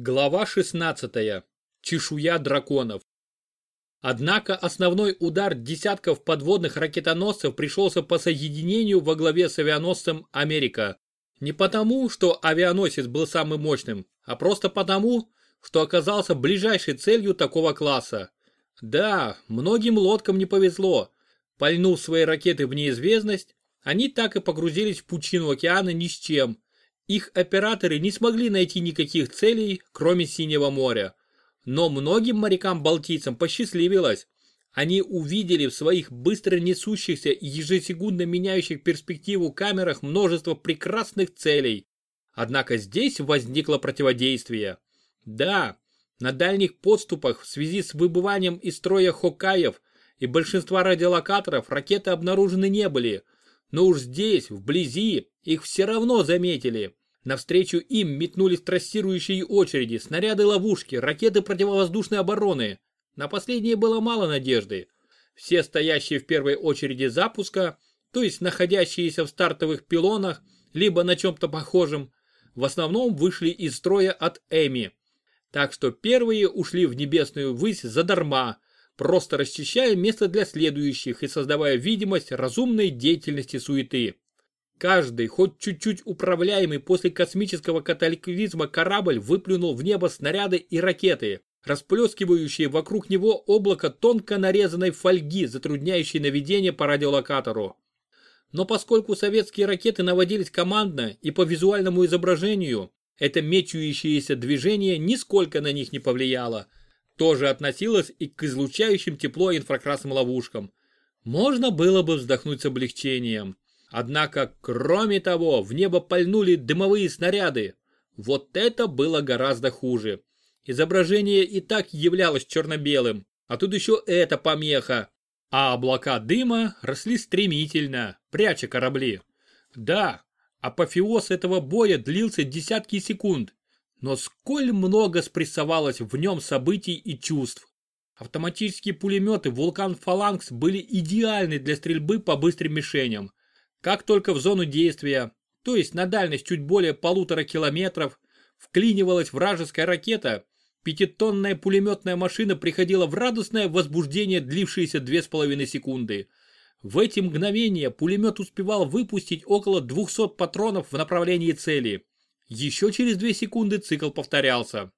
Глава 16. Чешуя драконов. Однако основной удар десятков подводных ракетоносцев пришелся по соединению во главе с авианосцем «Америка». Не потому, что авианосец был самым мощным, а просто потому, что оказался ближайшей целью такого класса. Да, многим лодкам не повезло. Пальнув свои ракеты в неизвестность, они так и погрузились в пучину океана ни с чем – их операторы не смогли найти никаких целей, кроме Синего моря. Но многим морякам-балтийцам посчастливилось. Они увидели в своих быстро несущихся и ежесекундно меняющих перспективу камерах множество прекрасных целей. Однако здесь возникло противодействие. Да, на дальних подступах в связи с выбыванием из строя Хокаев и большинства радиолокаторов ракеты обнаружены не были. Но уж здесь, вблизи, их все равно заметили. Навстречу им метнулись трассирующие очереди, снаряды-ловушки, ракеты противовоздушной обороны. На последние было мало надежды. Все стоящие в первой очереди запуска, то есть находящиеся в стартовых пилонах, либо на чем-то похожем, в основном вышли из строя от Эми. Так что первые ушли в небесную высь задарма, просто расчищая место для следующих и создавая видимость разумной деятельности суеты. Каждый, хоть чуть-чуть управляемый после космического катаклизма корабль выплюнул в небо снаряды и ракеты, расплескивающие вокруг него облако тонко нарезанной фольги, затрудняющей наведение по радиолокатору. Но поскольку советские ракеты наводились командно и по визуальному изображению, это мечущееся движение нисколько на них не повлияло. Тоже относилось и к излучающим тепло инфракрасным ловушкам. Можно было бы вздохнуть с облегчением. Однако, кроме того, в небо пальнули дымовые снаряды. Вот это было гораздо хуже. Изображение и так являлось черно-белым, а тут еще эта помеха. А облака дыма росли стремительно, пряча корабли. Да, апофеоз этого боя длился десятки секунд, но сколь много спрессовалось в нем событий и чувств. Автоматические пулеметы «Вулкан Фаланкс» были идеальны для стрельбы по быстрым мишеням. Как только в зону действия, то есть на дальность чуть более полутора километров, вклинивалась вражеская ракета, пятитонная пулеметная машина приходила в радостное возбуждение, длившееся две с половиной секунды. В эти мгновения пулемет успевал выпустить около 200 патронов в направлении цели. Еще через 2 секунды цикл повторялся.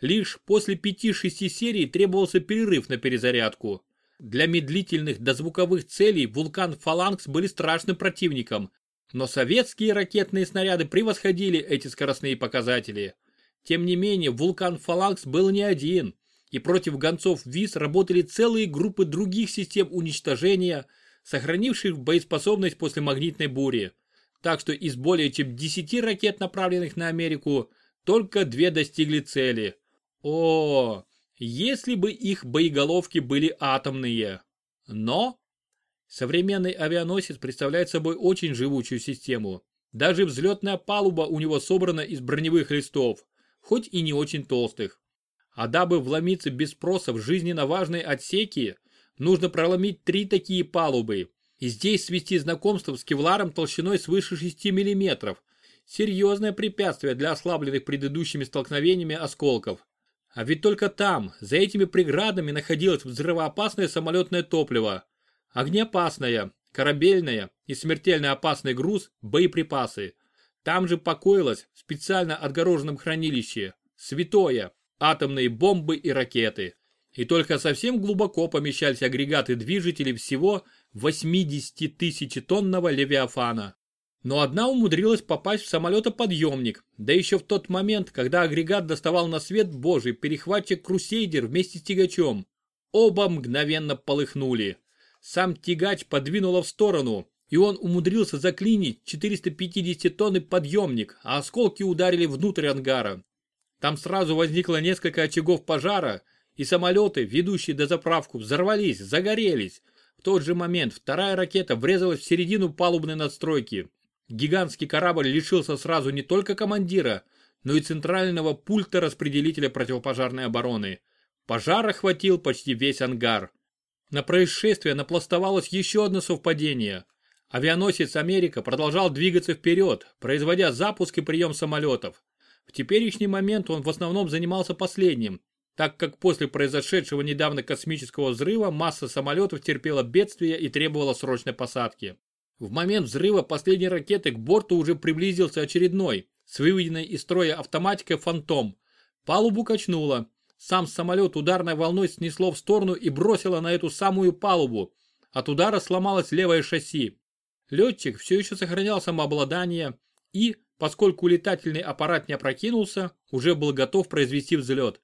Лишь после 5-6 серий требовался перерыв на перезарядку. Для медлительных дозвуковых целей вулкан Фаланкс были страшным противником, но советские ракетные снаряды превосходили эти скоростные показатели. Тем не менее, вулкан Фаланкс был не один, и против гонцов ВИС работали целые группы других систем уничтожения, сохранивших боеспособность после магнитной бури. Так что из более чем 10 ракет, направленных на Америку, только две достигли цели. О, если бы их боеголовки были атомные. Но современный авианосец представляет собой очень живучую систему. Даже взлетная палуба у него собрана из броневых листов, хоть и не очень толстых. А дабы вломиться без спроса в жизненно важные отсеки, нужно проломить три такие палубы. И здесь свести знакомство с кевларом толщиной свыше 6 мм. Серьезное препятствие для ослабленных предыдущими столкновениями осколков. А ведь только там, за этими преградами находилось взрывоопасное самолетное топливо, огнеопасное, корабельное и смертельно опасный груз, боеприпасы. Там же покоилось в специально отгороженном хранилище святое, атомные бомбы и ракеты. И только совсем глубоко помещались агрегаты движителей всего 80 тысяч тонного левиафана но одна умудрилась попасть в самолетоподъемник, да еще в тот момент, когда агрегат доставал на свет божий перехватчик Крусейдер вместе с тягачом. Оба мгновенно полыхнули. Сам тягач подвинуло в сторону, и он умудрился заклинить 450 тонны подъемник, а осколки ударили внутрь ангара. Там сразу возникло несколько очагов пожара, и самолеты, ведущие до заправку, взорвались, загорелись. В тот же момент вторая ракета врезалась в середину палубной надстройки, Гигантский корабль лишился сразу не только командира, но и центрального пульта распределителя противопожарной обороны. Пожар охватил почти весь ангар. На происшествие напластовалось еще одно совпадение. Авианосец «Америка» продолжал двигаться вперед, производя запуск и прием самолетов. В теперешний момент он в основном занимался последним, так как после произошедшего недавно космического взрыва масса самолетов терпела бедствие и требовала срочной посадки. В момент взрыва последней ракеты к борту уже приблизился очередной, с выведенной из строя автоматикой «Фантом». Палубу качнуло. Сам самолет ударной волной снесло в сторону и бросило на эту самую палубу. От удара сломалось левое шасси. Летчик все еще сохранял самообладание и, поскольку летательный аппарат не опрокинулся, уже был готов произвести взлет.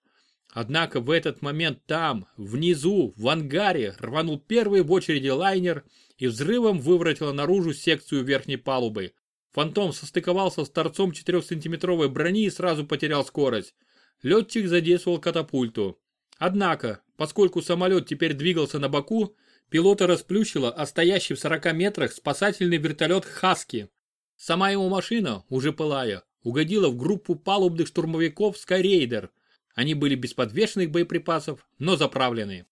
Однако в этот момент там, внизу, в ангаре, рванул первый в очереди лайнер и взрывом выворотило наружу секцию верхней палубы. Фантом состыковался с торцом 4-сантиметровой брони и сразу потерял скорость. Летчик задействовал катапульту. Однако, поскольку самолет теперь двигался на боку, пилота расплющило о стоящий в 40 метрах спасательный вертолет «Хаски». Сама его машина, уже пылая, угодила в группу палубных штурмовиков «Скайрейдер», они были без подвешенных боеприпасов, но заправлены.